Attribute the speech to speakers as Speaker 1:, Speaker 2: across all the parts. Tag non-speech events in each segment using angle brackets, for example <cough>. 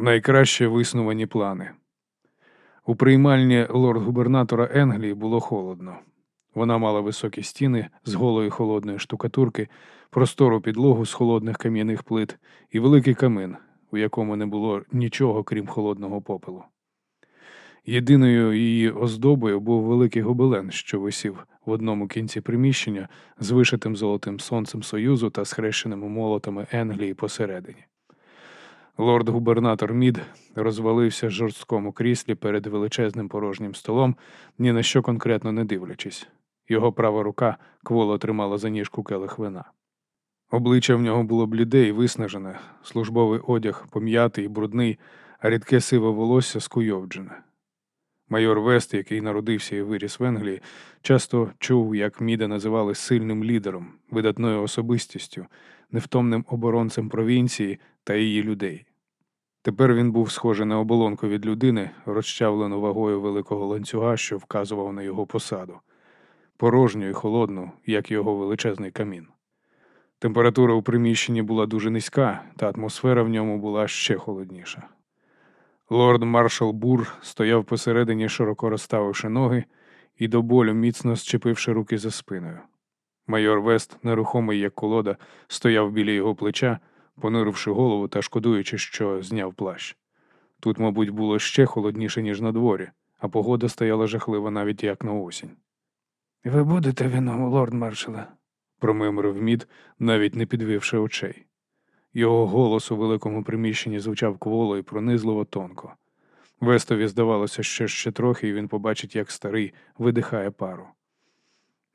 Speaker 1: Найкраще виснувані плани. У приймальні лорд-губернатора Енглії було холодно. Вона мала високі стіни з голої холодної штукатурки, простору підлогу з холодних кам'яних плит і великий камин, у якому не було нічого крім холодного попелу. Єдиною її оздобою був великий гобелен, що висів в одному кінці приміщення з вишитим золотим сонцем Союзу та схрещеними молотами Енглії посередині. Лорд-губернатор Мід розвалився в жорсткому кріслі перед величезним порожнім столом, ні на що конкретно не дивлячись. Його права рука кволо тримала за ніжку келих вина. Обличчя в нього було бліде і виснажене, службовий одяг пом'ятий і брудний, а рідке сиве волосся скуйовджене. Майор Вест, який народився і виріс в Енглії, часто чув, як Міда називали сильним лідером, видатною особистістю, невтомним оборонцем провінції та її людей. Тепер він був схожий на оболонку від людини, розчавлену вагою великого ланцюга, що вказував на його посаду, порожню і холодну, як його величезний камін. Температура у приміщенні була дуже низька, та атмосфера в ньому була ще холодніша. Лорд маршал Бур стояв посередині, широко розставивши ноги і до болю міцно зчепивши руки за спиною. Майор Вест, нерухомий як колода, стояв біля його плеча, понуривши голову та шкодуючи, що зняв плащ. Тут, мабуть, було ще холодніше, ніж на дворі, а погода стояла жахлива навіть як на осінь.
Speaker 2: Ви будете вино, лорд маршале?
Speaker 1: промимрив мід, навіть не підвівши очей. Його голос у великому приміщенні звучав кволо і пронизливо тонко. Вестові здавалося, що ще трохи, і він побачить, як старий видихає пару.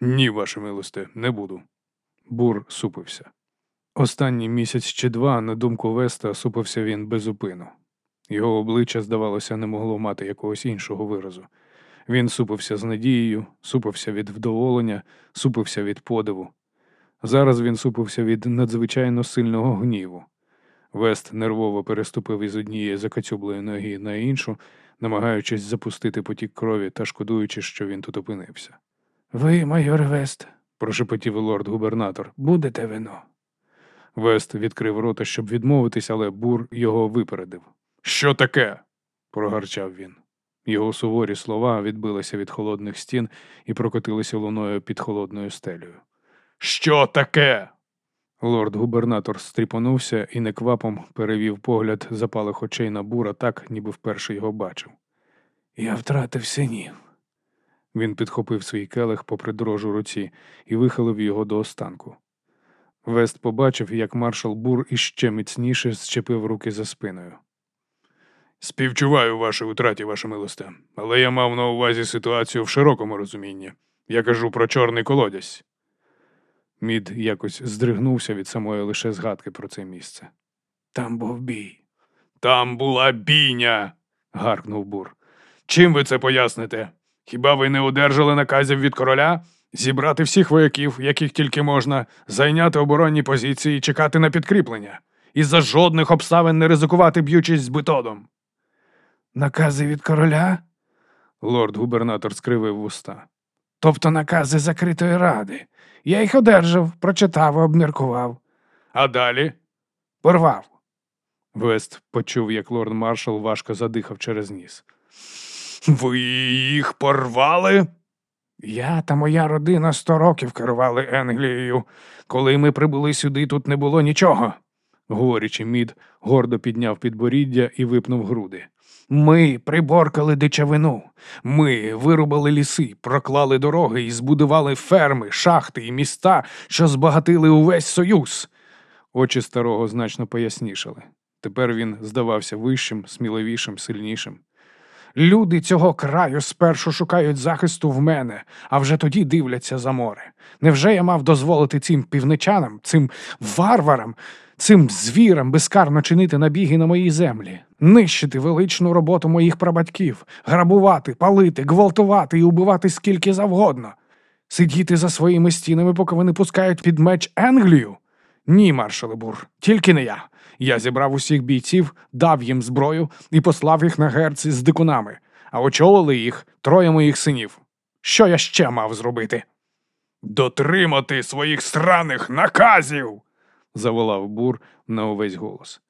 Speaker 1: Ні, ваше милосте, не буду. Бур супився. Останній місяць чи два, на думку Веста, супився він безупину. Його обличчя, здавалося, не могло мати якогось іншого виразу. Він супився з надією, супився від вдоволення, супився від подиву. Зараз він супився від надзвичайно сильного гніву. Вест нервово переступив із однієї закацюблої ноги на іншу, намагаючись запустити потік крові та шкодуючи, що він тут опинився.
Speaker 2: Ви, майор Вест,
Speaker 1: Прошепотів лорд-губернатор.
Speaker 2: будете вино.
Speaker 1: Вест відкрив рота, щоб відмовитись, але бур його випередив. Що таке? прогарчав він. Його суворі слова відбилися від холодних стін і прокотилися луною під холодною стелею. Що таке? Лорд-губернатор стріпонувся і неквапом перевів погляд запалих очей на бура так, ніби вперше його бачив.
Speaker 2: Я втратив синів.
Speaker 1: Він підхопив свій келих попри дрожу руці і вихилив його до останку. Вест побачив, як маршал Бур іще міцніше зчепив руки за спиною. Співчуваю вашій утраті, ваше милосте, але я мав на увазі ситуацію в широкому розумінні. Я кажу про чорний колодязь. Мід якось здригнувся від самої лише згадки про це місце.
Speaker 2: Там був бій.
Speaker 1: Там була бійня. гаркнув Бур. Чим ви це поясните? Хіба ви не одержали наказів від короля? Зібрати всіх вояків, яких тільки можна, зайняти оборонні позиції і чекати на підкріплення, і за жодних обставин не ризикувати б'ючись з бетодом.
Speaker 2: Накази від короля?
Speaker 1: Лорд-губернатор скривив вуста.
Speaker 2: Тобто накази закритої ради. Я їх одержав, прочитав, обміркував,
Speaker 1: А далі?
Speaker 2: порвав.
Speaker 1: Вест почув, як лорд маршал важко задихав через ніс. Ви їх порвали?
Speaker 2: Я та моя родина сто років керували Енглією. Коли ми прибули сюди, тут не було нічого.
Speaker 1: Говорячи, мід гордо підняв підборіддя і випнув груди.
Speaker 2: Ми приборкали дичавину. Ми вирубали ліси, проклали дороги і збудували ферми, шахти і міста, що збагатили увесь союз.
Speaker 1: Очі старого значно пояснішали. Тепер він здавався вищим, сміливішим, сильнішим.
Speaker 2: Люди цього краю спершу шукають захисту в мене, а вже тоді дивляться за море. Невже я мав дозволити цим півничанам, цим варварам, цим звірам безкарно чинити набіги на моїй землі, нищити величну роботу моїх прабатьків, грабувати, палити, гвалтувати і убивати скільки завгодно? Сидіти за своїми стінами, поки вони пускають під меч Енглію? Ні, маршале Бур, тільки не я. Я зібрав усіх бійців, дав їм зброю і послав їх на герці з дикунами, а очолили їх троє моїх синів. Що я ще мав зробити?
Speaker 1: Дотримати своїх сраних наказів. заволав бур на увесь голос.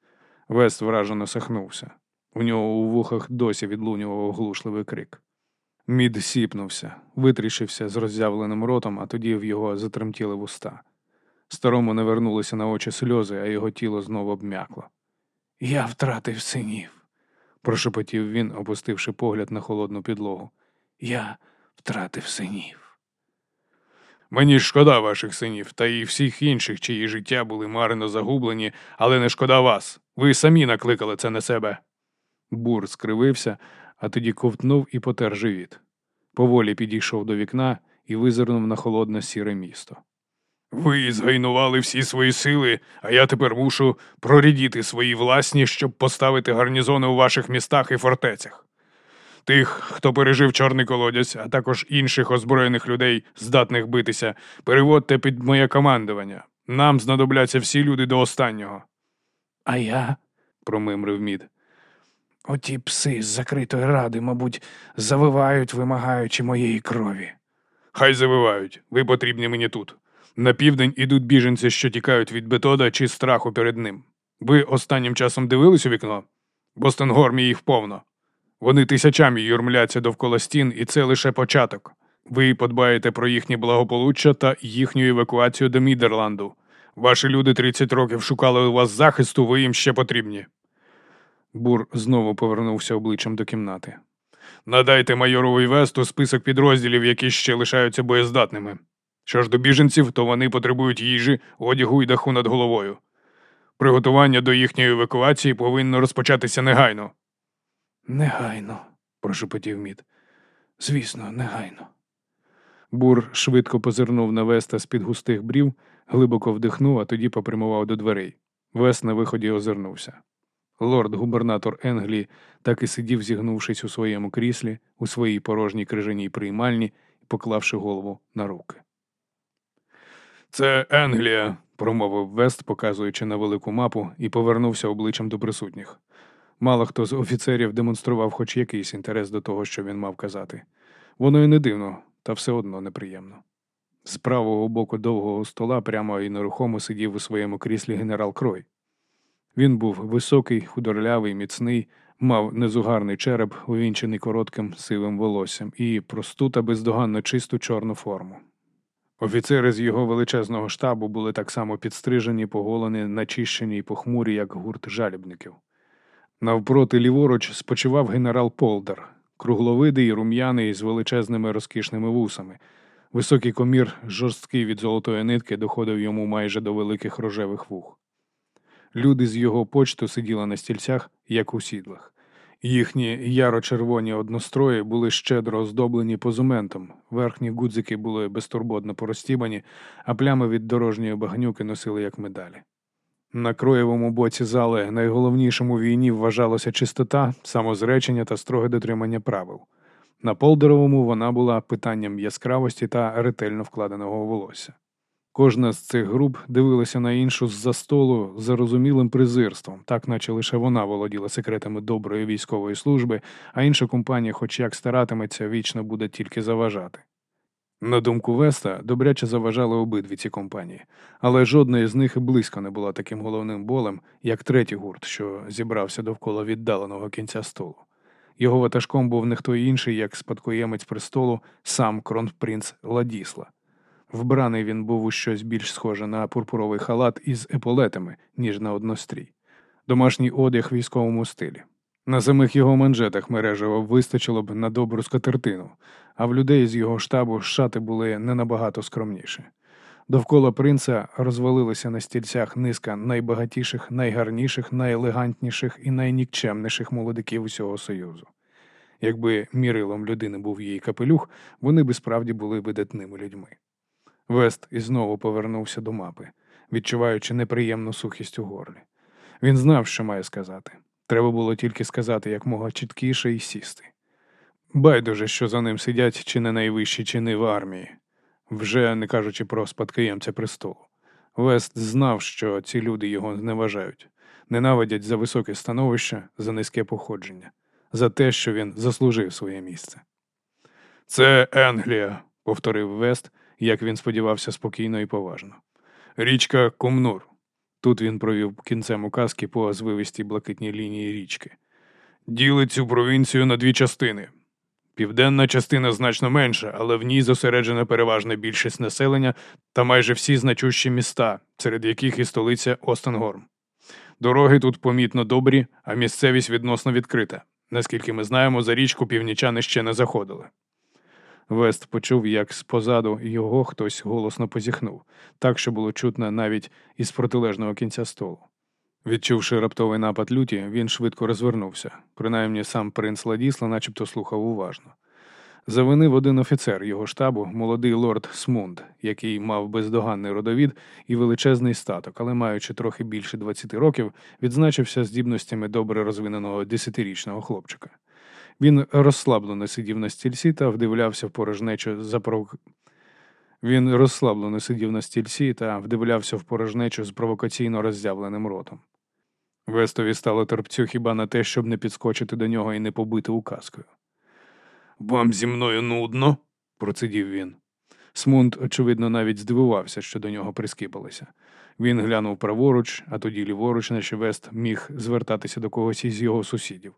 Speaker 1: Вест вражено сахнувся. У нього у вухах досі відлунював оглушливий крик. Мід сіпнувся, витріщився з роззявленим ротом, а тоді в його затремтіли вуста. Старому не вернулися на очі сльози, а його тіло знову обм'якло.
Speaker 2: Я втратив синів.
Speaker 1: прошепотів він, опустивши погляд на холодну підлогу.
Speaker 2: Я втратив синів.
Speaker 1: Мені шкода ваших синів та і всіх інших, чиї життя були марно загублені, але не шкода вас. Ви самі накликали це на себе. Бур скривився, а тоді ковтнув і потер живіт. Поволі підійшов до вікна і визирнув на холодне сіре місто. Ви згайнували всі свої сили, а я тепер мушу прорідіти свої власні, щоб поставити гарнізони у ваших містах і фортецях. Тих, хто пережив чорний колодязь, а також інших озброєних людей, здатних битися, переводьте під моє командування. Нам знадобляться всі люди до останнього,
Speaker 2: А я,
Speaker 1: промимрив мід.
Speaker 2: оті пси з закритої ради, мабуть, завивають, вимагаючи моєї крові.
Speaker 1: Хай завивають, ви потрібні мені тут. На південь ідуть біженці, що тікають від бетода чи страху перед ним. Ви останнім часом дивились у вікно? Бостенгормі їх повно. Вони тисячами юрмляться довкола стін, і це лише початок. Ви подбаєте про їхнє благополуччя та їхню евакуацію до Мідерланду. Ваші люди 30 років шукали у вас захисту, ви їм ще потрібні. Бур знову повернувся обличчям до кімнати. Надайте майорові весту список підрозділів, які ще лишаються боєздатними. Що ж до біженців, то вони потребують їжі, одягу і даху над головою. Приготування до їхньої евакуації повинно розпочатися негайно.
Speaker 2: Негайно, прошепотів мід. Звісно, негайно.
Speaker 1: Бур швидко позирнув на Веста з-під густих брів, глибоко вдихнув, а тоді попрямував до дверей. Вест на виході озирнувся. Лорд-губернатор Енглі так і сидів, зігнувшись у своєму кріслі, у своїй порожній крижаній приймальні поклавши голову на руки. Це Енглія, промовив Вест, показуючи на велику мапу, і повернувся обличчям до присутніх. Мало хто з офіцерів демонстрував хоч якийсь інтерес до того, що він мав казати. Воно й не дивно, та все одно неприємно. З правого боку довгого стола прямо і нерухомо сидів у своєму кріслі генерал Крой. Він був високий, худорлявий, міцний, мав незугарний череп, увінчений коротким сивим волоссям, і просту та бездоганно чисту чорну форму. Офіцери з його величезного штабу були так само підстрижені, поголені, начищені й похмурі, як гурт жалібників. Навпроти ліворуч спочивав генерал Полдер, кругловидий, рум'яний з величезними розкішними вусами. Високий комір, жорсткий від золотої нитки, доходив йому майже до великих рожевих вух. Люди з його почту сиділи на стільцях, як у сідлах. Їхні яро-червоні однострої були щедро оздоблені позументом, верхні гудзики були безтурботно порозтібані, а плями від дорожньої багнюки носили як медалі. На кроєвому боці зали найголовнішим у війні вважалося чистота, самозречення та строге дотримання правил. На полдеровому вона була питанням яскравості та ретельно вкладеного волосся. Кожна з цих груп дивилася на іншу з-за столу з зарозумілим презирством, так наче лише вона володіла секретами доброї військової служби, а інша компанія, хоч як старатиметься, вічно буде тільки заважати. На думку Веста, добряче заважали обидві ці компанії, але жодної з них близько не була таким головним болем, як третій гурт, що зібрався довкола віддаленого кінця столу. Його ватажком був не хто інший, як спадкоємець престолу, сам кронпринц Ладісла. Вбраний він був у щось більш схоже на пурпуровий халат із еполетами, ніж на однострій, домашній одяг військовому стилі. На самих його манжетах мережево вистачило б на добру скатертину, а в людей з його штабу шати були не набагато скромніші. Довкола принца розвалилися на стільцях низка найбагатіших, найгарніших, найелегантніших і найнікчемніших молодиків усього Союзу. Якби мірилом людини був її капелюх, вони би справді були видатними людьми. Вест і знову повернувся до мапи, відчуваючи неприємну сухість у горлі. Він знав, що має сказати. Треба було тільки сказати якмога чіткіше і сісти. Байдуже, що за ним сидять чи не найвищі чини в армії, вже не кажучи про спадкоємця престолу. Вест знав, що ці люди його зневажають, ненавидять за високе становище, за низьке походження, за те, що він заслужив своє місце. Це Енглія, повторив Вест, як він сподівався спокійно і поважно. Річка Кумнур. Тут він провів кінцем указки по звивистій блакитній лінії річки. ділить цю провінцію на дві частини. Південна частина значно менша, але в ній зосереджена переважна більшість населення та майже всі значущі міста, серед яких і столиця Остенгорм. Дороги тут помітно добрі, а місцевість відносно відкрита. Наскільки ми знаємо, за річку північани ще не заходили. Вест почув, як спозаду його хтось голосно позіхнув, так що було чутно навіть із протилежного кінця столу. Відчувши раптовий напад люті, він швидко розвернувся. Принаймні сам принц Ладісла начебто слухав уважно. Завинив один офіцер його штабу, молодий лорд Смунд, який мав бездоганний родовід і величезний статок, але маючи трохи більше 20 років, відзначився здібностями добре розвиненого десятирічного хлопчика. Він розслаблено сидів на стільці та вдивлявся в порожнечу за пров... Він розслаблено сидів на стільці та вдивлявся в порожнечу з провокаційно роззявленим ротом. Вестові стало терпцю хіба на те, щоб не підскочити до нього і не побити указкою. Вам зі мною нудно, процидів він. Смунд, очевидно, навіть здивувався, що до нього прискіпалися. Він глянув праворуч, а тоді ліворуч, наче Вест міг звертатися до когось із його сусідів.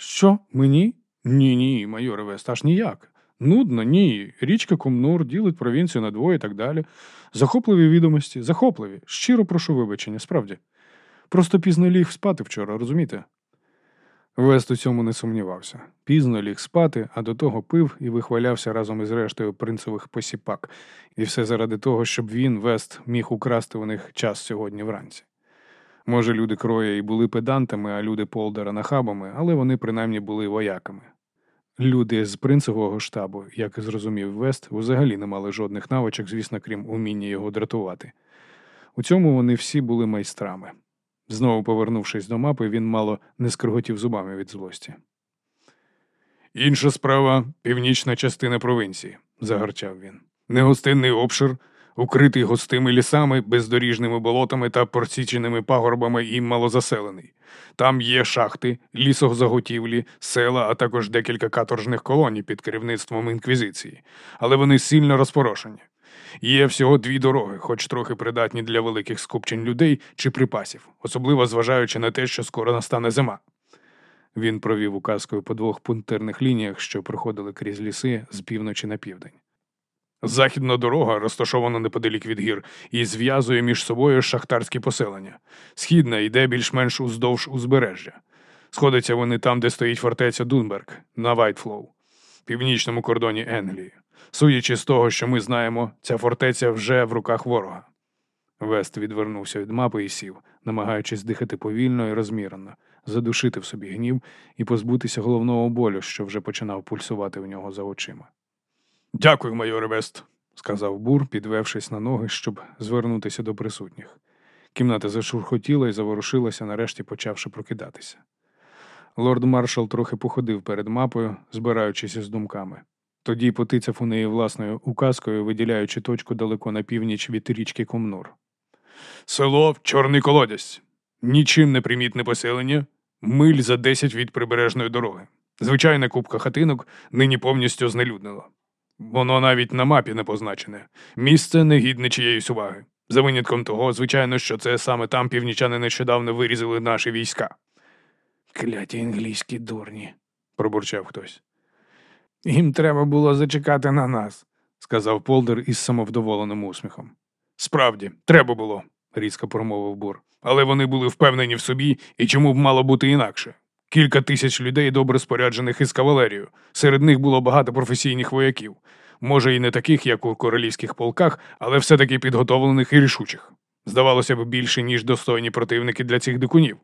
Speaker 1: Що, мені? Ні, ні, майоре Вест, аж ніяк. Нудно, ні. Річка Кумнур ділить провінцію на двоє і так далі. Захопливі відомості, захопливі. Щиро прошу вибачення, справді. Просто пізно ліг спати вчора, розумієте? Вест у цьому не сумнівався. Пізно ліг спати, а до того пив і вихвалявся разом із рештою принцевих посіпак, і все заради того, щоб він, Вест, міг украсти у них час сьогодні вранці. Може, люди кроя і були педантами, а люди Полдера нахабами, але вони принаймні були вояками. Люди з принцевого штабу, як зрозумів Вест, взагалі не мали жодних навичок, звісно, крім уміння його дратувати. У цьому вони всі були майстрами. Знову повернувшись до мапи, він мало не скриготів зубами від злості. Інша справа північна частина провінції, загарчав він. Негостинний обшир, укритий густими лісами, бездоріжними болотами та просіченими пагорбами і малозаселений. Там є шахти, лісозаготівлі, села, а також декілька каторжних колоній під керівництвом інквізиції, але вони сильно розпорошені. Є всього дві дороги, хоч трохи придатні для великих скупчень людей чи припасів, особливо зважаючи на те, що скоро настане зима. Він провів указкою по двох пунктирних лініях, що проходили крізь ліси з півночі на південь. Західна дорога розташована неподалік від гір і зв'язує між собою шахтарські поселення. Східна йде більш-менш уздовж узбережжя. Сходяться вони там, де стоїть фортеця Дунберг на Вайтфлоу, північному кордоні Енглії. Судячи з того, що ми знаємо, ця фортеця вже в руках ворога. Вест відвернувся від мапи і сів, намагаючись дихати повільно і розмірено, задушити в собі гнів і позбутися головного болю, що вже починав пульсувати в нього за очима. Дякую, майоре Вест, сказав Бур, підвевшись на ноги, щоб звернутися до присутніх. Кімната зашурхотіла і заворушилася, нарешті почавши прокидатися. Лорд маршал трохи походив перед мапою, збираючись із думками. Тоді потицяв у неї власною указкою, виділяючи точку далеко на північ від річки Комнур. Село Чорний колодязь. Нічим не примітне поселення, миль за десять від прибережної дороги. Звичайна купка хатинок нині повністю знелюднила. Воно навіть на мапі не позначене. Місце не гідне чиєїсь уваги. За винятком того, звичайно, що це саме там північани нещодавно вирізали наші війська. Кляті англійські дурні, пробурчав хтось. Їм треба було зачекати на нас, сказав Полдер із самовдоволеним усміхом. Справді, треба було, різко промовив Бур. Але вони були впевнені в собі і чому б мало бути інакше. Кілька тисяч людей добре споряджених із кавалерією. Серед них було багато професійних вояків. Може, і не таких, як у королівських полках, але все-таки підготовлених і рішучих. Здавалося б, більше, ніж достойні противники для цих дикунів.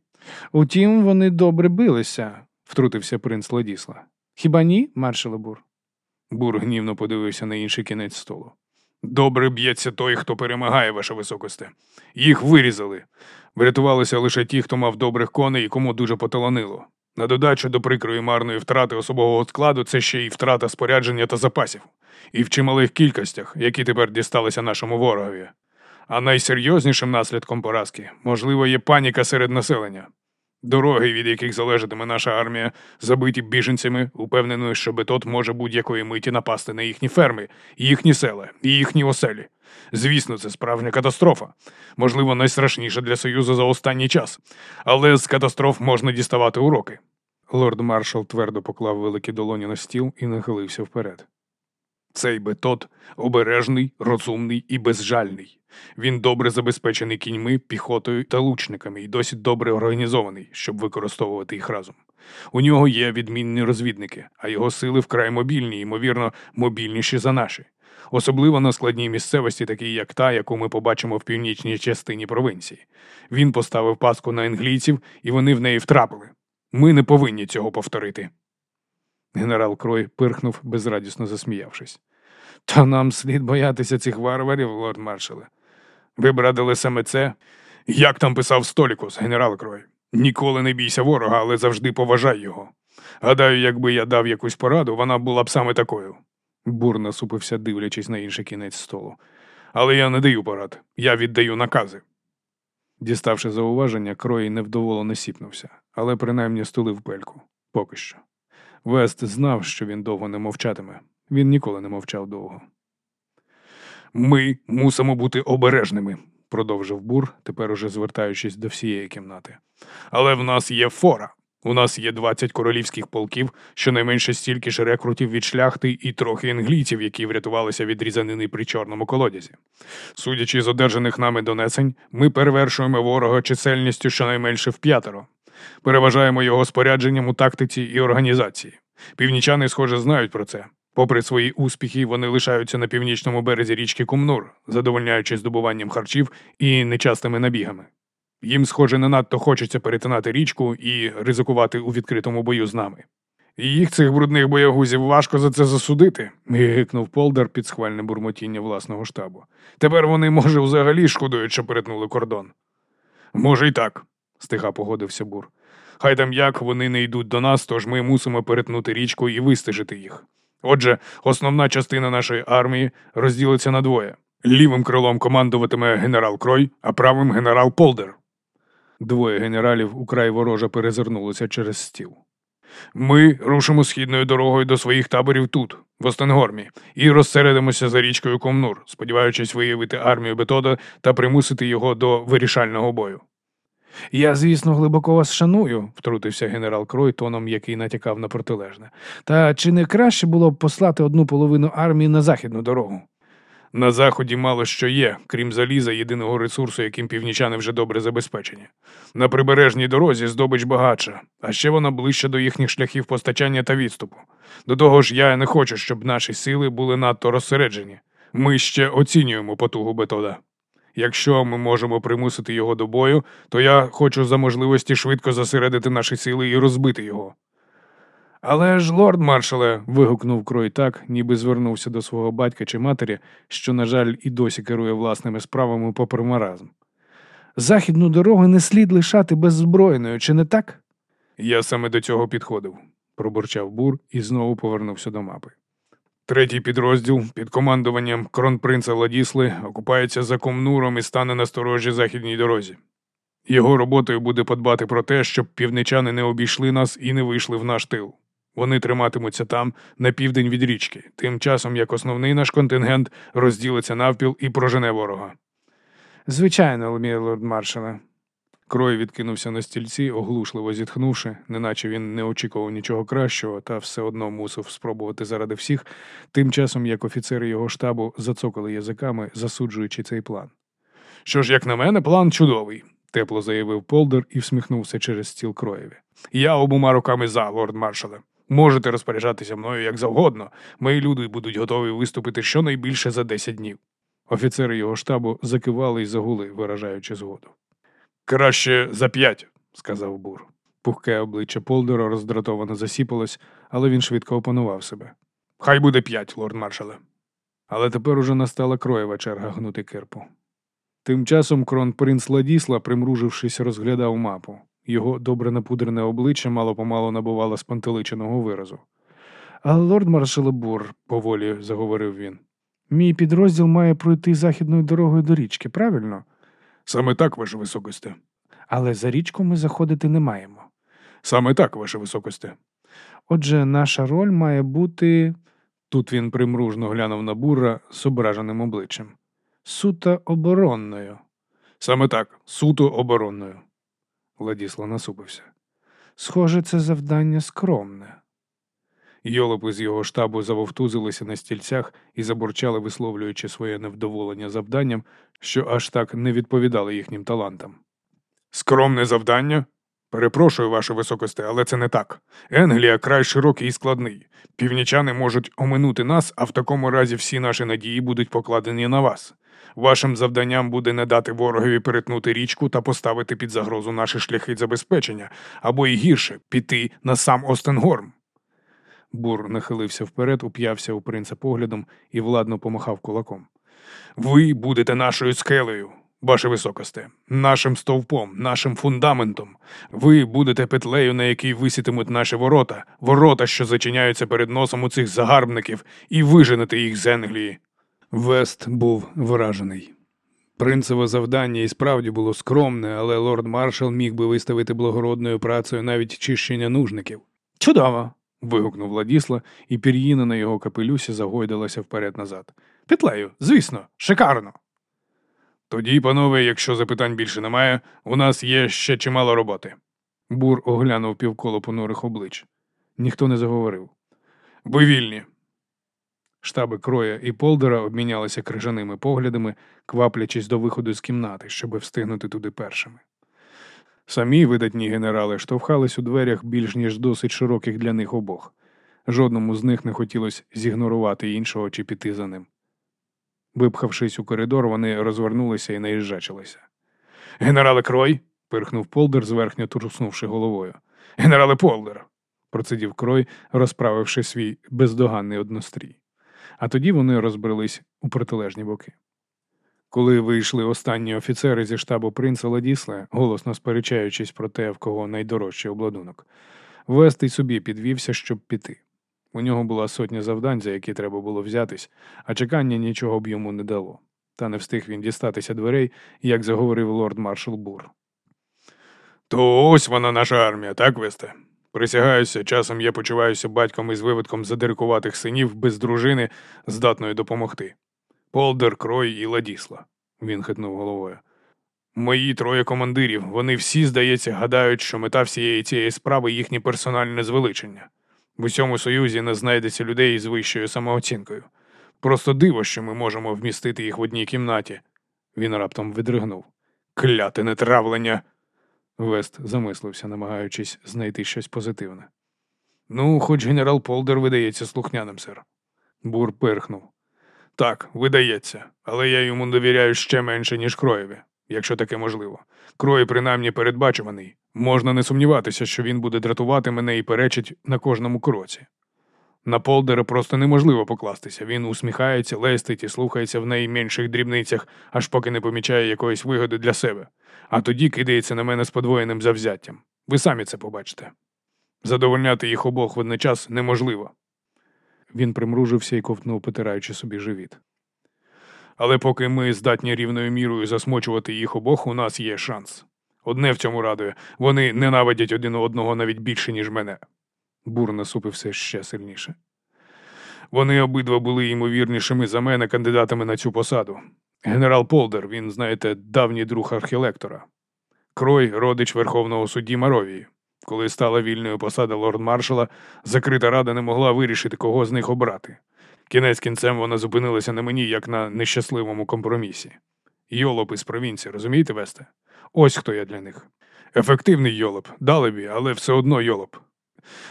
Speaker 1: Утім, вони добре билися, втрутився принц Ладісла. Хіба ні, маршале Бур? Бур гнівно подивився на інший кінець столу. Добре б'ється той, хто перемагає, ваша високосте. Їх вирізали. Врятувалися лише ті, хто мав добрих коней і кому дуже поталанило. На додачу до прикрої марної втрати особового складу це ще й втрата спорядження та запасів, і в чималих кількостях, які тепер дісталися нашому ворогові. А найсерйознішим наслідком поразки, можливо, є паніка серед населення. Дороги, від яких залежатиме наша армія, забиті біженцями, упевненою, що Бетот може будь-якої миті напасти на їхні ферми, їхні села і їхні оселі. Звісно, це справжня катастрофа, можливо, найстрашніша для Союзу за останній час, але з катастроф можна діставати уроки. Лорд маршал твердо поклав великі долоні на стіл і нахилився вперед. Цей бетот обережний, розумний і безжальний. Він добре забезпечений кіньми, піхотою та лучниками і досить добре організований, щоб використовувати їх разом. У нього є відмінні розвідники, а його сили вкрай мобільні, ймовірно, мобільніші за наші. Особливо на складній місцевості, такій як та, яку ми побачимо в північній частині провінції. Він поставив паску на англійців, і вони в неї втрапили. Ми не повинні цього повторити. Генерал Крой пирхнув, безрадісно засміявшись. Та нам слід боятися цих варварів, лорд маршале. Ви б радили саме це? Як там писав Столікус, генерал Крой? Ніколи не бійся ворога, але завжди поважай його. Гадаю, якби я дав якусь пораду, вона була б саме такою. Бур насупився, дивлячись на інший кінець столу. Але я не даю порад, я віддаю накази. Діставши зауваження, Крой невдоволено сіпнувся, але принаймні стулив пельку. Поки що. Вест знав, що він довго не мовчатиме. Він ніколи не мовчав довго. Ми мусимо бути обережними, продовжив бур, тепер уже звертаючись до всієї кімнати. Але в нас є фора. У нас є 20 королівських полків, щонайменше стільки ж рекрутів від шляхти і трохи англійців, які врятувалися від різанини при чорному колодязі. Судячи з одержаних нами донесень, ми перевершуємо ворога чисельністю щонайменше в п'ятеро. Переважаємо його спорядженням у тактиці і організації. Північани, схоже, знають про це. Попри свої успіхи, вони лишаються на північному березі річки Кумнур, задовольняючись здобуванням харчів і нечастими набігами. Їм, схоже, не надто хочеться перетинати річку і ризикувати у відкритому бою з нами. Їх цих брудних боягузів важко за це засудити, <laughs> гикнув Полдер під схвальне бурмотіння власного штабу. Тепер вони, може, взагалі шкодують, що перетнули кордон. Може, й так, стиха погодився бур. Хай там як вони не йдуть до нас, тож ми мусимо перетнути річку і вистежити їх. Отже, основна частина нашої армії розділиться на двоє. Лівим крилом командуватиме генерал Крой, а правим генерал Полдер. Двоє генералів украй ворожа перезирнулися через стіл. Ми рушимо східною дорогою до своїх таборів тут, в Остенгормі, і розсередимося за річкою Комнур, сподіваючись виявити армію Бетода та примусити його до вирішального бою.
Speaker 2: Я, звісно, глибоко вас шаную, втрутився генерал Крой тоном, який натякав на протилежне. Та чи не краще було б послати одну половину армії на західну дорогу?
Speaker 1: На заході мало що є, крім заліза, єдиного ресурсу, яким північани вже добре забезпечені. На прибережній дорозі здобич багатша, а ще вона ближче до їхніх шляхів постачання та відступу. До того ж, я не хочу, щоб наші сили були надто розсереджені. Ми ще оцінюємо потугу Бетода. Якщо ми можемо примусити його до бою, то я хочу за можливості швидко зосередити наші сили і розбити його. Але ж, лорд маршале, вигукнув Крой так, ніби звернувся до свого батька чи матері, що, на жаль, і досі керує власними справами попри маразм.
Speaker 2: Західну дорогу не слід лишати беззброєною, чи не так?
Speaker 1: Я саме до цього підходив, пробурчав бур і знову повернувся до мапи. Третій підрозділ під командуванням кронпринца Ладісли окупається за Комнуром і стане на сторожі західній дорозі. Його роботою буде подбати про те, щоб півничани не обійшли нас і не вийшли в наш тил. Вони триматимуться там на південь від річки, тим часом як основний наш контингент розділиться навпіл і прожене ворога.
Speaker 2: Звичайно, мій лорд маршале.
Speaker 1: Крой відкинувся на стільці, оглушливо зітхнувши, неначе він не очікував нічого кращого, та все одно мусив спробувати заради всіх, тим часом як офіцери його штабу зацокали язиками, засуджуючи цей план. Що ж, як на мене, план чудовий, тепло заявив Полдер і всміхнувся через стіл Кроєві. Я обома руками за, лорд маршале. Можете розпоряджатися мною як завгодно. Мої люди будуть готові виступити щонайбільше за 10 днів. Офіцери його штабу закивали й загули, виражаючи згоду. Краще за п'ять, сказав Бур. Пухке обличчя Полдера роздратовано засіпалось, але він швидко опанував себе. Хай буде п'ять, лорд маршале. Але тепер уже настала кроєва черга гнути кирпу. Тим часом кронпринц Ладісла, примружившись, розглядав мапу. Його добре напудрене обличчя мало помалу набувало спантеличеного виразу.
Speaker 2: Але лорд маршале Бур,
Speaker 1: Поволі заговорив він.
Speaker 2: мій підрозділ має пройти західною дорогою до річки, правильно?
Speaker 1: Саме так, ваше високосте.
Speaker 2: Але за річку ми заходити не маємо.
Speaker 1: Саме так, ваше високосте.
Speaker 2: Отже, наша роль має бути
Speaker 1: Тут він примружно глянув на бура з ображеним обличчям.
Speaker 2: суто оборонною.
Speaker 1: Саме так, суто оборонною. Владіслав насупився.
Speaker 2: Схоже, це завдання скромне.
Speaker 1: Йолопи з його штабу завовтузилися на стільцях і забурчали, висловлюючи своє невдоволення завданням, що аж так не відповідали їхнім талантам. Скромне завдання? Перепрошую, ваше високосте, але це не так. Енглія край широкий і складний. Північани можуть оминути нас, а в такому разі всі наші надії будуть покладені на вас. Вашим завданням буде не дати ворогові перетнути річку та поставити під загрозу наші шляхи забезпечення, або й гірше піти на сам Остенгорм. Бур нахилився вперед, уп'явся у принца поглядом і владно помахав кулаком. Ви будете нашою скелею, ваше високосте, нашим стовпом, нашим фундаментом. Ви будете петлею, на якій висітимуть наші ворота, ворота, що зачиняються перед носом у цих загарбників, і виженете їх з Енглії. Вест був вражений. Принцеве завдання і справді було скромне, але лорд маршал міг би виставити благородною працею навіть чищення нужників.
Speaker 2: Чудово!
Speaker 1: Вигукнув Владісла, і пір'їна на його капелюсі загойдалася вперед-назад.
Speaker 2: Петлею, звісно, шикарно.
Speaker 1: Тоді, панове, якщо запитань більше немає, у нас є ще чимало роботи. Бур оглянув півколо понурих облич. Ніхто не заговорив. Ви вільні. Штаби Кроя і Полдера обмінялися крижаними поглядами, кваплячись до виходу з кімнати, щоби встигнути туди першими. Самі видатні генерали штовхались у дверях більш ніж досить широких для них обох. Жодному з них не хотілося зігнорувати іншого чи піти за ним. Випхавшись у коридор, вони розвернулися і наїжджачилися. Генерале Крой. пирхнув Полдер, зверхньо труснувши головою. Генерале Полдер. процидів Крой, розправивши свій бездоганний однострій. А тоді вони розбрелись у протилежні боки. Коли вийшли останні офіцери зі штабу принца Ладісла, голосно сперечаючись про те, в кого найдорожчий обладунок, Вестий собі підвівся, щоб піти. У нього була сотня завдань, за які треба було взятись, а чекання нічого б йому не дало. Та не встиг він дістатися дверей, як заговорив лорд маршал Бур. То ось вона наша армія, так весте? Присягаюся, часом я почуваюся батьком із виводком задирикуватих синів без дружини, здатної допомогти. Полдер, Крой і Ладісла. Він хитнув головою. Мої троє командирів, вони всі, здається, гадають, що мета всієї цієї справи їхнє персональне звеличення. В усьому союзі не знайдеться людей з вищою самооцінкою. Просто диво, що ми можемо вмістити їх в одній кімнаті. Він раптом видригнув. Кляте нетравлення. Вест замислився, намагаючись знайти щось позитивне. Ну, хоч генерал Полдер видається слухняним, сер. Бур пирхнув. Так, видається, але я йому довіряю ще менше, ніж Кроєві, якщо таке можливо. Крой, принаймні, передбачуваний. Можна не сумніватися, що він буде дратувати мене і перечить на кожному кроці. На Полдера просто неможливо покластися. Він усміхається, лестить і слухається в найменших дрібницях, аж поки не помічає якоїсь вигоди для себе, а тоді кидається на мене з подвоєним завзяттям. Ви самі це побачите. Задовольняти їх обох водночас неможливо. Він примружився і ковтнув, потираючи собі живіт. Але поки ми здатні рівною мірою засмочувати їх обох, у нас є шанс. Одне в цьому радує вони ненавидять один одного навіть більше, ніж мене. Бур насупився ще сильніше. Вони обидва були ймовірнішими за мене кандидатами на цю посаду. Генерал Полдер, він, знаєте, давній друг архілектора. Крой, родич Верховного судді Маровії. Коли стала вільною посада лорд-маршала, закрита рада не могла вирішити, кого з них обрати. Кінець кінцем вона зупинилася на мені, як на нещасливому компромісі. Йолоп із провінції, розумієте, Весте? Ось хто я для них. Ефективний йолоп, далебі, але все одно йолоп.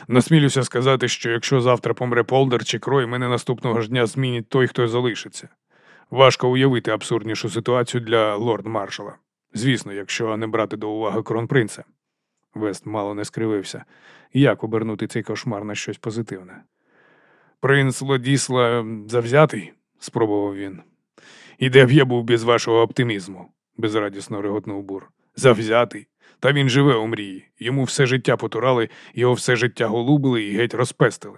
Speaker 1: Насмілюся сказати, що якщо завтра помре Полдер чи крой, мене наступного ж дня змінить той, хто залишиться. Важко уявити абсурднішу ситуацію для лорд-маршала. Звісно, якщо не брати до уваги кронпринца. Вест мало не скривився. Як обернути цей кошмар на щось позитивне? Принц Лодісла завзятий, спробував він. І де б я був без вашого оптимізму, безрадісно реготнув бур. Завзятий. Та він живе у мрії. Йому все життя потурали, його все життя голубили і геть розпестили.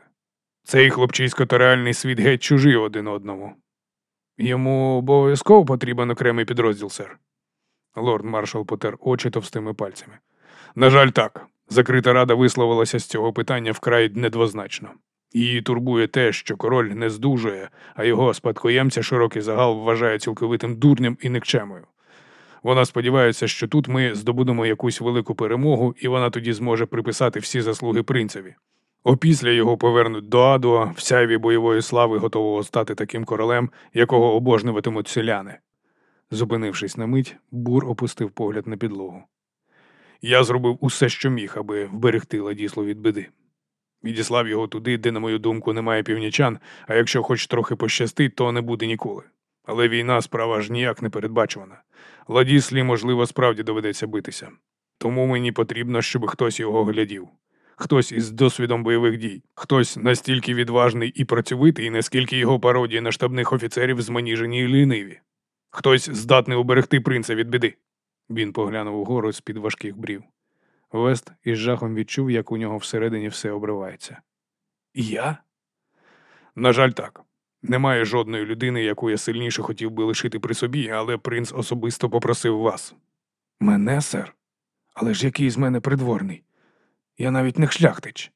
Speaker 1: Цей хлопчисько та реальний світ геть чужі один одному. Йому обов'язково потрібен окремий підрозділ, сер. Лорд маршал потер очі товстими пальцями. На жаль, так. Закрита рада висловилася з цього питання вкрай недвозначно. Її турбує те, що король не здужує, а його спадкоємця широкий загал вважає цілковитим дурнем і никчемою. Вона сподівається, що тут ми здобудемо якусь велику перемогу, і вона тоді зможе приписати всі заслуги принцеві. Опісля його повернуть до Адуа в сяйві бойової слави, готового стати таким королем, якого обожнюватимуть селяни. Зупинившись на мить, бур опустив погляд на підлогу. Я зробив усе, що міг, аби вберегти Ладісло від біди. Відіслав його туди, де, на мою думку, немає північан, а якщо хоч трохи пощастить, то не буде ніколи. Але війна справа ж ніяк не передбачувана. Ладіслі, можливо, справді доведеться битися. Тому мені потрібно, щоб хтось його глядів. Хтось із досвідом бойових дій, хтось настільки відважний і працьовитий, наскільки його пародії на штабних офіцерів зманіжені і ліниві. Хтось здатний уберегти принца від біди. Він поглянув угору з-під важких брів. Вест із жахом відчув, як у нього всередині все обривається. Я? На жаль, так. Немає жодної людини, яку я сильніше хотів би лишити при собі, але принц особисто попросив вас.
Speaker 2: Мене, сер? Але ж який з мене придворний? Я навіть не шляхтич.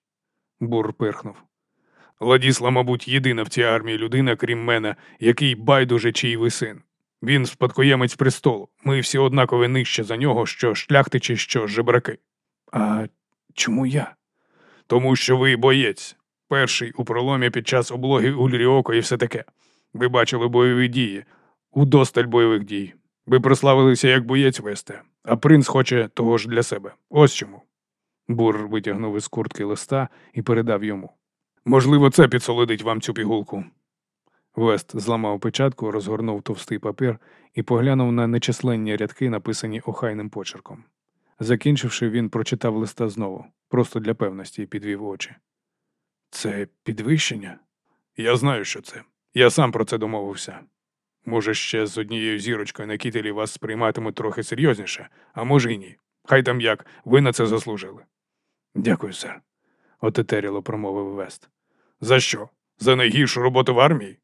Speaker 1: Бур пирхнув. Ладісла, мабуть, єдина в цій армії людина, крім мене, який байдуже чий ви син. Він спадкоємець престолу. Ми всі однаково нижче за нього, що шляхтичі, що жебраки.
Speaker 2: А чому я?
Speaker 1: Тому що ви боєць. Перший у проломі під час облоги Ульріоко і все таке. Ви бачили бойові дії, удосталь бойових дій. Ви прославилися як боєць весте, а принц хоче того ж для себе. Ось чому. Бур витягнув із куртки листа і передав йому. Можливо, це підсолодить вам цю пігулку. Вест зламав печатку, розгорнув товстий папір і поглянув на нечисленні рядки, написані охайним почерком. Закінчивши, він прочитав листа знову, просто для певності, і підвів очі.
Speaker 2: Це підвищення?
Speaker 1: Я знаю, що це. Я сам про це домовився. Може, ще з однією зірочкою на кітелі вас сприйматимуть трохи серйозніше, а може й ні. Хай там як, ви на це заслужили.
Speaker 2: Дякую, сер, отетеріло промовив Вест.
Speaker 1: За що? За найгіршу роботу в армії?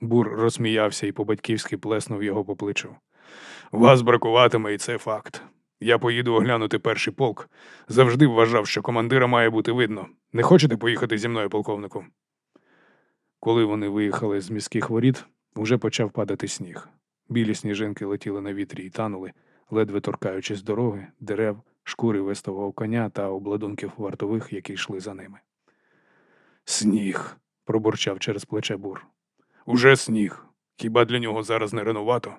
Speaker 2: Бур розсміявся і по-батьківськи плеснув його по плечу.
Speaker 1: Вас бракуватиме, і це факт. Я поїду оглянути перший полк. Завжди вважав, що командира має бути видно. Не хочете поїхати зі мною, полковнику? Коли вони виїхали з міських воріт, уже почав падати сніг. Білі сніжинки летіли на вітрі і танули, ледве торкаючись дороги, дерев, шкури вестового коня та обладунків вартових, які йшли за ними. Сніг, пробурчав через плече бур. Уже сніг. Хіба для нього зараз не ранувато?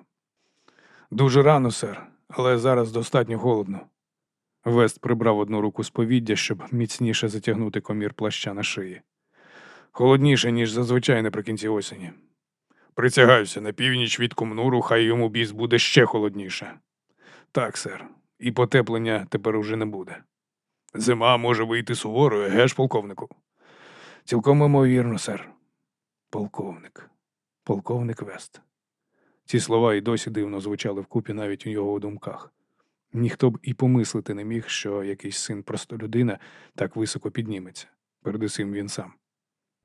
Speaker 1: Дуже рано, сер, але зараз достатньо холодно. Вест прибрав одну руку з повіддя, щоб міцніше затягнути комір плаща на шиї. Холодніше, ніж зазвичай наприкінці осені. Присягаюся, на північ від Кумнуру хай йому біс буде ще холодніше. Так, сер, і потеплення тепер уже не буде. Зима може вийти суворою, геш, полковнику?
Speaker 2: Цілком імовірно, сер. Полковник. Полковник Вест.
Speaker 1: Ці слова і досі дивно звучали вкупі навіть у його думках. Ніхто б і помислити не міг, що якийсь син простолюдина так високо підніметься. Передусім він сам.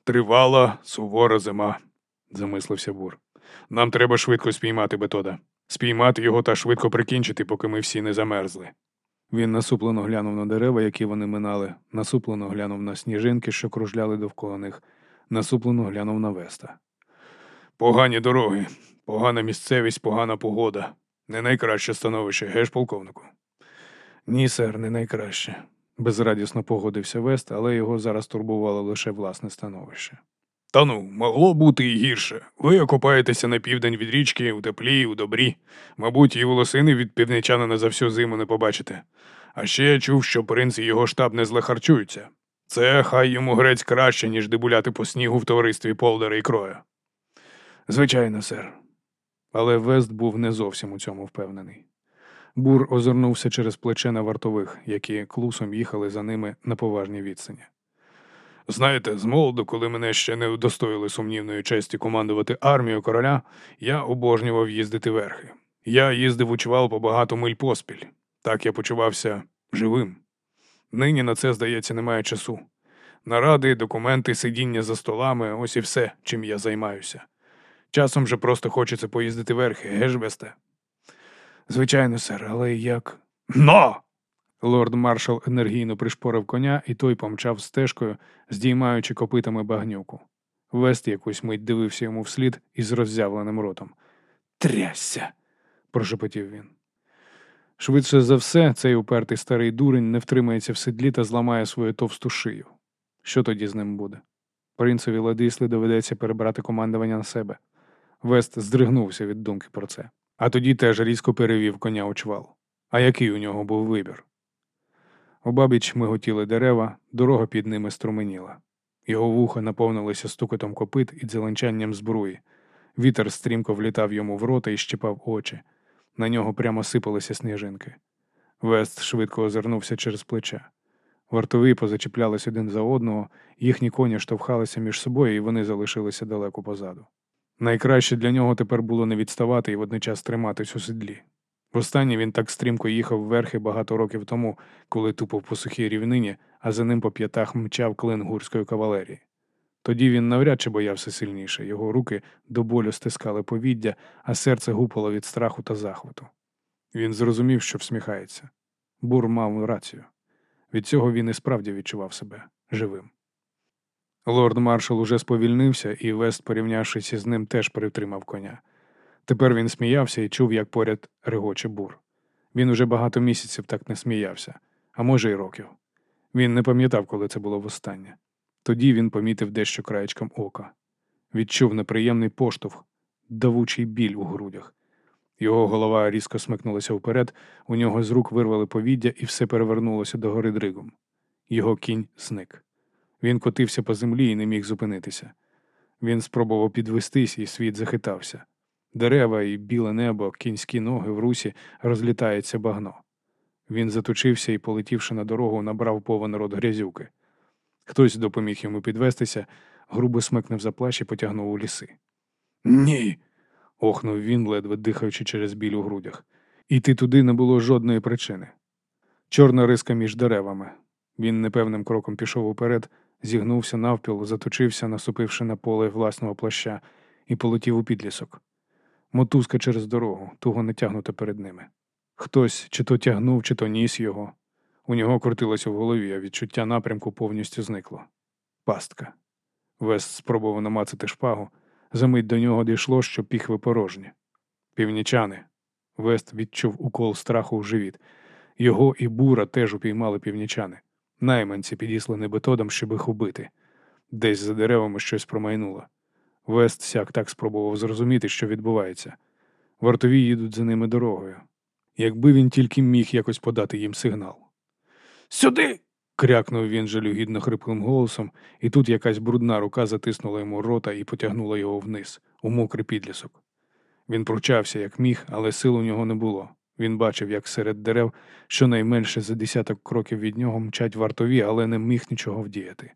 Speaker 1: Тривала сувора зима, замислився Бур. Нам треба швидко спіймати Бетода. Спіймати його та швидко прикінчити, поки ми всі не замерзли. Він насуплено глянув на дерева, які вони минали, насуплено глянув на сніжинки, що кружляли довкола них, насуплено глянув на веста. Погані дороги, погана місцевість, погана погода. Не найкраще становище, геш, полковнику? Ні, сер, не найкраще. Безрадісно погодився Вест, але його зараз турбувало лише власне становище. Та ну, могло бути і гірше. Ви окопаєтеся на південь від річки, у теплі, у добрі. Мабуть, і волосини від півничанина за всю зиму не побачите. А ще я чув, що принц і його штаб не зле харчуються. Це хай йому грець краще, ніж дебуляти по снігу в товаристві Полдера і Кроя. Звичайно, сер. Але Вест був не зовсім у цьому впевнений. Бур озирнувся через плече на вартових, які клусом їхали за ними на поважній відстані. Знаєте, з молоду, коли мене ще не удостоїли сумнівної честі командувати армією короля, я обожнював їздити верхи. Я їздив у чвал по багато миль поспіль. Так я почувався живим. Нині на це, здається, немає часу. Наради, документи, сидіння за столами ось і все, чим я займаюся. Часом же просто хочеться поїздити верхи, геш, Весте? Звичайно, сер, але як. Но! Лорд маршал енергійно пришпорив коня, і той помчав стежкою, здіймаючи копитами багнюку. Вест якусь мить дивився йому вслід із роззявленим ротом. Трясся, прошепотів він. Швидше за все, цей упертий старий дурень не втримається в седлі та зламає свою товсту шию. Що тоді з ним буде? Принцеві Ладислі доведеться перебрати командування на себе. Вест здригнувся від думки про це, а тоді теж різко перевів коня у чвал. А який у нього був вибір? Обабіч миготіли дерева, дорога під ними струменіла. Його вуха наповнилися стукотом копит і дзеленчанням збруї. Вітер стрімко влітав йому в рота і щипав очі. На нього прямо сипалися сніжинки. Вест швидко озирнувся через плече. Вартові позачіплялись один за одного, їхні коні штовхалися між собою, і вони залишилися далеко позаду. Найкраще для нього тепер було не відставати і водночас триматись у седлі. Востаннє він так стрімко їхав верхи багато років тому, коли тупав по сухій рівнині, а за ним по п'ятах мчав клин гурської кавалерії. Тоді він навряд чи боявся сильніше, його руки до болю стискали повіддя, а серце гупало від страху та захвату. Він зрозумів, що всміхається. Бур мав рацію. Від цього він і справді відчував себе живим. Лорд маршал уже сповільнився, і Вест, порівнявшись із ним, теж притримав коня. Тепер він сміявся і чув, як поряд регоче бур. Він уже багато місяців так не сміявся, а може, й років. Він не пам'ятав, коли це було востаннє. Тоді він помітив дещо краєчком ока. Відчув неприємний поштовх, давучий біль у грудях. Його голова різко смикнулася вперед, у нього з рук вирвали повіддя і все перевернулося до гори дригом. Його кінь зник. Він котився по землі і не міг зупинитися. Він спробував підвестись, і світ захитався. Дерева і біле небо, кінські ноги в русі розлітається багно. Він заточився і, полетівши на дорогу, набрав повен рот грязюки. Хтось допоміг йому підвестися, грубо смикнув за плащ і потягнув у ліси. Ні. охнув він, ледве дихаючи через біль у грудях. Іти туди не було жодної причини. Чорна риска між деревами. Він непевним кроком пішов уперед, зігнувся навпіл, заточився, наступивши на поле власного плаща, і полетів у підлісок. Мотузка через дорогу, туго натягнута перед ними. Хтось чи то тягнув, чи то ніс його. У нього крутилося в голові, а відчуття напрямку повністю зникло. Пастка. Вест спробував намацати шпагу. Замить до нього дійшло, що піхви порожні. Північани. Вест відчув укол страху у живіт. Його і бура теж упіймали північани. Найманці підіслані бетодом, щоб їх убити. Десь за деревами щось промайнуло. Вест сяк так спробував зрозуміти, що відбувається. Вартові їдуть за ними дорогою. Якби він тільки міг якось подати їм сигнал. Сюди. крякнув він жалюгідно хриплим голосом, і тут якась брудна рука затиснула йому рота і потягнула його вниз, у мокрий підлісок. Він пручався, як міг, але сил у нього не було. Він бачив, як серед дерев, щонайменше за десяток кроків від нього мчать вартові, але не міг нічого вдіяти.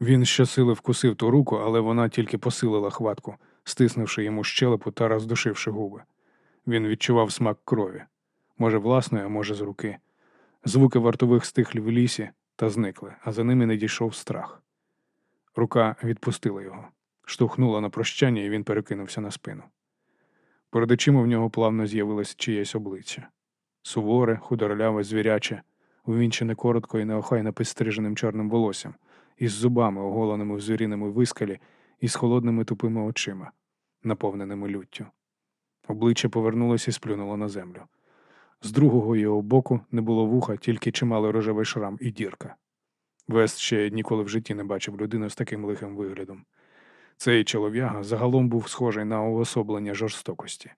Speaker 1: Він щосили вкусив ту руку, але вона тільки посилила хватку, стиснувши йому щелепу та роздушивши губи. Він відчував смак крові, може, власної, а може, з руки. Звуки вартових стихлі в лісі та зникли, а за ними не дійшов страх. Рука відпустила його, штовхнула на прощання, і він перекинувся на спину. Перед очима в нього плавно з'явилось чиєсь обличчя. Суворе, худорляве, звіряче, увінчене коротко і неохайно підстриженим чорним волоссям, із зубами, оголеними в звіріному вискалі, і з холодними тупими очима, наповненими люттю. Обличчя повернулося і сплюнуло на землю. З другого його боку не було вуха, тільки чималий рожевий шрам і дірка. Вест ще ніколи в житті не бачив людину з таким лихим виглядом. Цей чолов'яга загалом був схожий на уособлення жорстокості.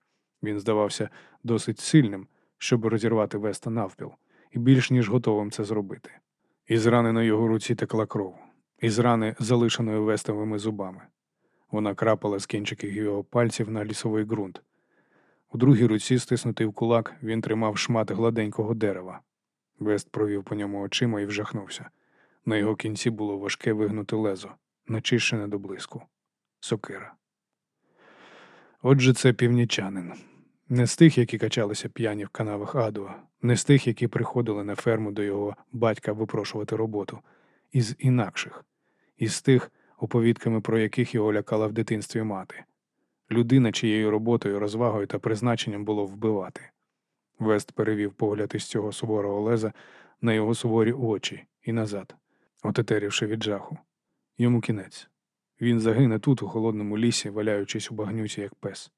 Speaker 1: Він здавався досить сильним, щоб розірвати Веста навпіл, і більш ніж готовим це зробити. Із рани на його руці текла кров, із рани, залишеної вестовими зубами. Вона крапала з кінчиків його пальців на лісовий ґрунт. У другій руці, стиснутий в кулак, він тримав шмат гладенького дерева. Вест провів по ньому очима і вжахнувся. На його кінці було важке вигнуте лезо, начищене до блиску. Сокира. Отже, це північанин. Не з тих, які качалися п'яні в канавах Адуа, не з тих, які приходили на ферму до його батька випрошувати роботу, із інакших, із тих, оповідками про яких його лякала в дитинстві мати. Людина, чиєю роботою, розвагою та призначенням було вбивати. Вест перевів погляд із цього суворого леза на його суворі очі і назад, отетерівши від жаху. Йому кінець. Він загине тут, у холодному лісі, валяючись у багнюці, як пес.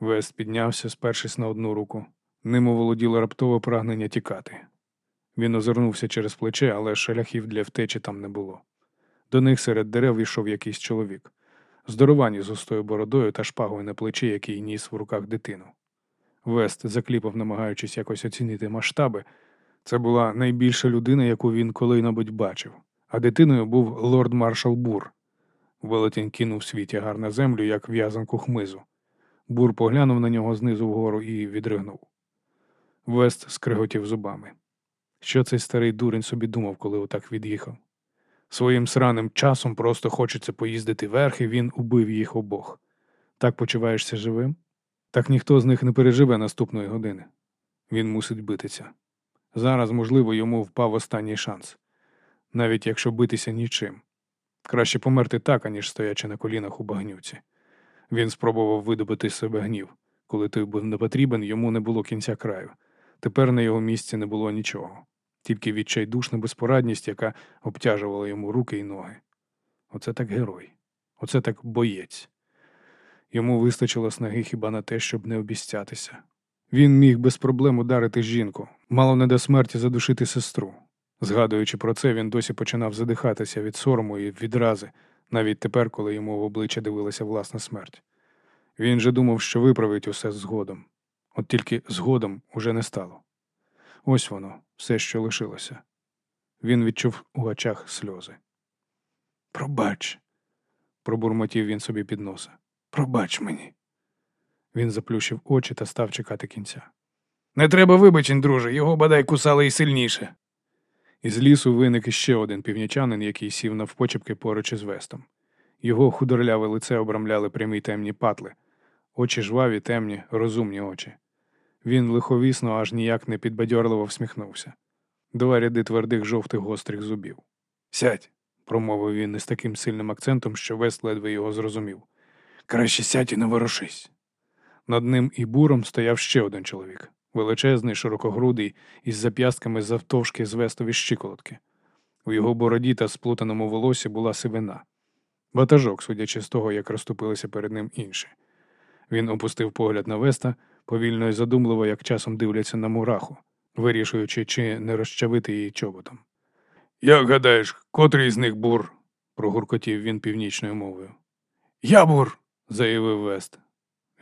Speaker 1: Вест піднявся, спершись на одну руку, Ним оволоділо раптове прагнення тікати. Він озирнувся через плече, але шляхів для втечі там не було. До них серед дерев йшов якийсь чоловік, здоровані з густою бородою та шпагою на плечі, який ніс в руках дитину. Вест закліпав, намагаючись якось оцінити масштаби. Це була найбільша людина, яку він коли-небудь бачив, а дитиною був лорд маршал Бур. Велетень кинув свій тягар на землю, як в'язанку хмизу. Бур поглянув на нього знизу вгору і відригнув. Вест скриготів зубами. Що цей старий дурень собі думав, коли отак від'їхав? Своїм сраним часом просто хочеться поїздити верхи, він убив їх обох. Так почуваєшся живим? Так ніхто з них не переживе наступної години. Він мусить битися. Зараз, можливо, йому впав останній шанс, навіть якщо битися нічим. Краще померти так, аніж стоячи на колінах у багнюці. Він спробував видобити себе гнів. Коли той був не потрібен, йому не було кінця краю. Тепер на його місці не було нічого, тільки відчайдушна безпорадність, яка обтяжувала йому руки й ноги. Оце так герой, оце так боєць. Йому вистачило снаги хіба на те, щоб не обіцятися. Він міг без проблем ударити жінку, мало не до смерті задушити сестру. Згадуючи про це, він досі починав задихатися від сорому і відрази, навіть тепер, коли йому в обличчя дивилася власна смерть. Він же думав, що виправить усе згодом. От тільки згодом уже не стало. Ось воно, все, що лишилося. Він відчув у очах сльози. Пробач, пробурмотів він собі під носа. Пробач мені. Він заплющив очі та став чекати кінця. Не треба вибачень, друже, його бодай кусали й сильніше. Із лісу виник іще один північанин, який сів навпочепки поруч із вестом. Його худорляве лице обрамляли прямі темні патли, очі жваві, темні, розумні очі. Він лиховісно, аж ніяк не підбадьорливо всміхнувся. Два ряди твердих жовтих гострих зубів. Сядь, промовив він із таким сильним акцентом, що Вест ледве його зрозумів. Краще сядь і не ворушись. Над ним і буром стояв ще один чоловік, величезний, широкогрудий, із зап'ястками завтовшки з вестові щиколотки. У його бороді та сплутаному волосі була сивина. Ватажок, судячи з того, як розступилися перед ним інші. Він опустив погляд на веста, повільно і задумливо, як часом дивляться на мураху, вирішуючи, чи не розчавити її чоботом. Як гадаєш, котрий з них бур? прогуркотів він північною мовою. Я бур, заявив Вест.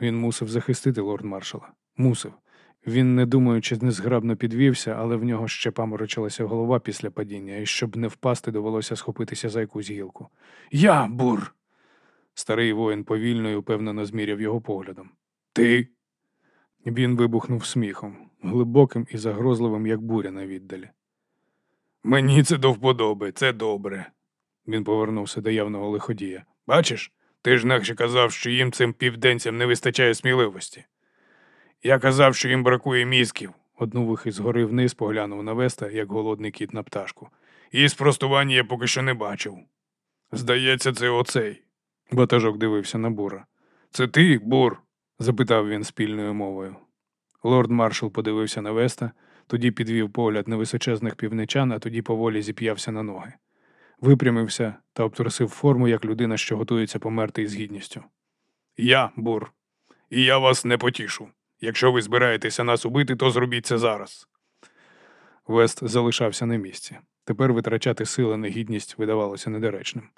Speaker 1: Він мусив захистити лорд маршала. Мусив. Він, не думаючи, незграбно підвівся, але в нього ще паморочилася голова після падіння, і щоб не впасти, довелося схопитися за якусь гілку. Я бур. Старий воїн повільно і упевнено зміряв його поглядом. Ти. Він вибухнув сміхом, глибоким і загрозливим, як буря на віддалі. Мені це до вподоби, це добре. Він повернувся до явного лиходія. Бачиш, ти ж наче казав, що їм цим південцям не вистачає сміливості. Я казав, що їм бракує мізків. Одну згори вниз поглянув на веста, як голодний кіт на пташку. І спростування я поки що не бачив. Здається, це оцей. Батажок дивився на бура. Це ти, бур? запитав він спільною мовою. Лорд маршал подивився на веста, тоді підвів погляд на височезних півничан, а тоді поволі зіп'явся на ноги. Випрямився та обтрусив форму, як людина, що готується померти із гідністю. Я, бур, і я вас не потішу. Якщо ви збираєтеся нас убити, то зробіть це зараз. Вест залишався на місці. Тепер витрачати сили на гідність видавалося недоречним.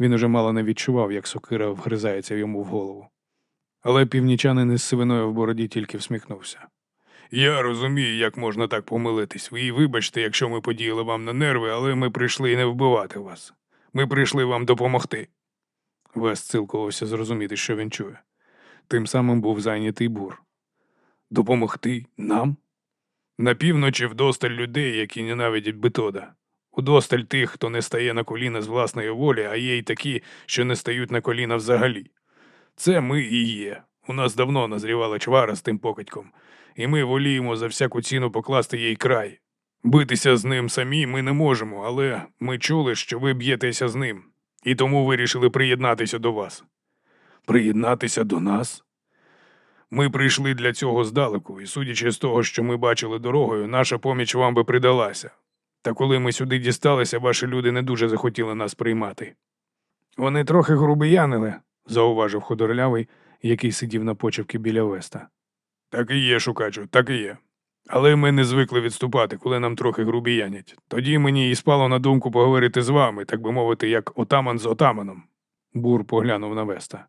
Speaker 1: Він уже мало не відчував, як сокира вгризається йому в голову. Але північанин із сивиною в бороді тільки всміхнувся. Я розумію, як можна так помилитись. Ви і вибачте, якщо ми подіяли вам на нерви, але ми прийшли не вбивати вас. Ми прийшли вам допомогти. Вест цілкувався зрозуміти, що він чує. Тим самим був зайнятий бур. Допомогти нам? На півночі вдосталь людей, які ненавидять Бетода. Удосталь тих, хто не стає на коліна з власної волі, а є й такі, що не стають на коліна взагалі. Це ми і є. У нас давно назрівала чвара з тим покидьком, і ми воліємо за всяку ціну покласти їй край. Битися з ним самі ми не можемо, але ми чули, що ви б'єтеся з ним, і тому вирішили приєднатися до вас. Приєднатися до нас? Ми прийшли для цього здалеку, і судячи з того, що ми бачили дорогою, наша поміч вам би придалася. Та коли ми сюди дісталися, ваші люди не дуже захотіли нас приймати. Вони трохи грубиянили, зауважив худорлявий, який сидів на почевки біля веста. Так і є, шукачу, так і є. Але ми не звикли відступати, коли нам трохи грубіянять. Тоді мені і спало на думку поговорити з вами, так би мовити, як отаман з отаманом. Бур поглянув на Веста.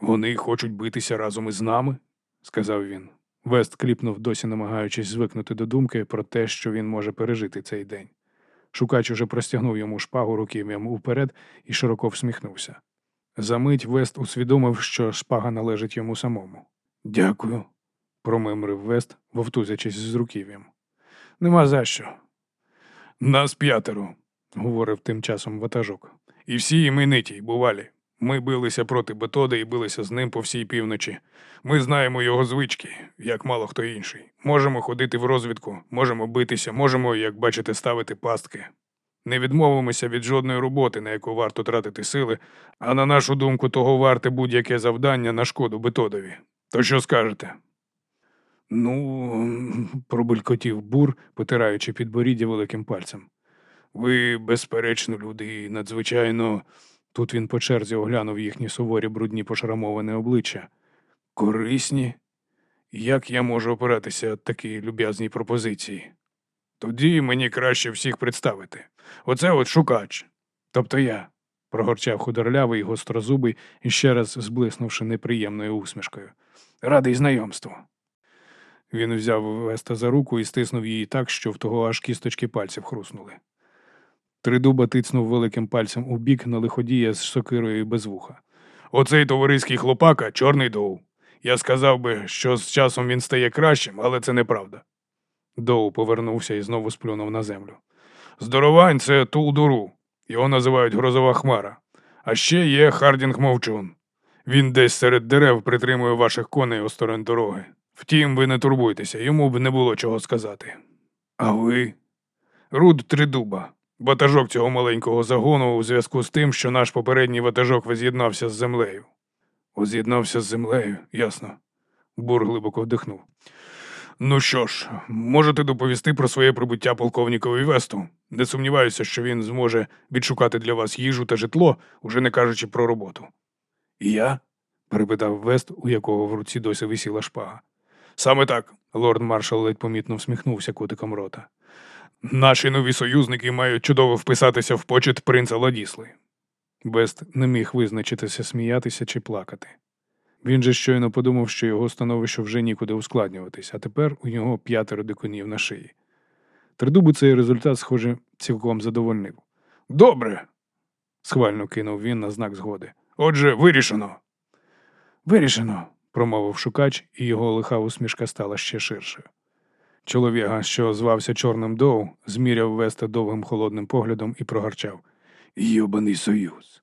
Speaker 1: Вони хочуть битися разом із нами, сказав він. Вест кліпнув, досі намагаючись звикнути до думки про те, що він може пережити цей день. Шукач уже простягнув йому шпагу руків'ям уперед і широко всміхнувся. Замить Вест усвідомив, що шпага належить йому самому. Дякую, промимрив Вест, вовтузячись з руків'ям. Нема за що. Нас п'ятеро, говорив тим часом ватажок. І всі імениті, бувалі. Ми билися проти Бетоди і билися з ним по всій півночі. Ми знаємо його звички, як мало хто інший. Можемо ходити в розвідку, можемо битися, можемо, як бачите, ставити пастки. Не відмовимося від жодної роботи, на яку варто тратити сили, а на нашу думку, того варте будь-яке завдання на шкоду Бетодові. То що скажете? Ну, пробулькотів бур, потираючи підборіддя великим пальцем. Ви, безперечно, люди, надзвичайно. Тут він по черзі оглянув їхні суворі брудні пошрамоване обличчя. Корисні? Як я можу опиратися такій люб'язній пропозиції? Тоді мені краще всіх представити. Оце от шукач. Тобто я, прогорчав худорлявий гострозубий, іще раз зблиснувши неприємною усмішкою. Радий знайомству. Він взяв Веста за руку і стиснув її так, що в того аж кісточки пальців хруснули. Тридуба тицнув великим пальцем у бік на лиходія з сокирою без вуха. Оцей товариський хлопака чорний доу. Я сказав би, що з часом він стає кращим, але це неправда. Доу повернувся і знову сплюнув на землю. Здоровань це Тулдуру. Його називають грозова хмара. А ще є Хардінг Мовчун. Він десь серед дерев притримує ваших коней осторонь дороги. Втім, ви не турбуйтеся, йому б не було чого сказати. А ви? Руд Тридуба, ватажок цього маленького загону у зв'язку з тим, що наш попередній ватажок воз'єднався з землею. Воз'єднався з землею, ясно. Бур глибоко вдихнув. Ну що ж, можете доповісти про своє прибуття полковникові Весту. Не сумніваюся, що він зможе відшукати для вас їжу та житло, уже не кажучи про роботу. І я? перепитав Вест, у якого в руці досі висіла шпага. Саме так, лорд маршал ледь помітно всміхнувся кутиком рота. Наші нові союзники мають чудово вписатися в почет принца Ладісли. Вест не міг визначитися, сміятися чи плакати. Він же щойно подумав, що його становище вже нікуди ускладнюватись, а тепер у нього п'ятеро дикунів на шиї. Тридубу цей результат, схоже, цілком задовольнив. Добре. схвально кинув він на знак згоди. Отже, вирішено. Вирішено, промовив шукач, і його лиха усмішка стала ще ширшою. Чоловіка, що звався Чорним Доу, зміряв Веста довгим холодним поглядом і прогарчав. Йобаний союз.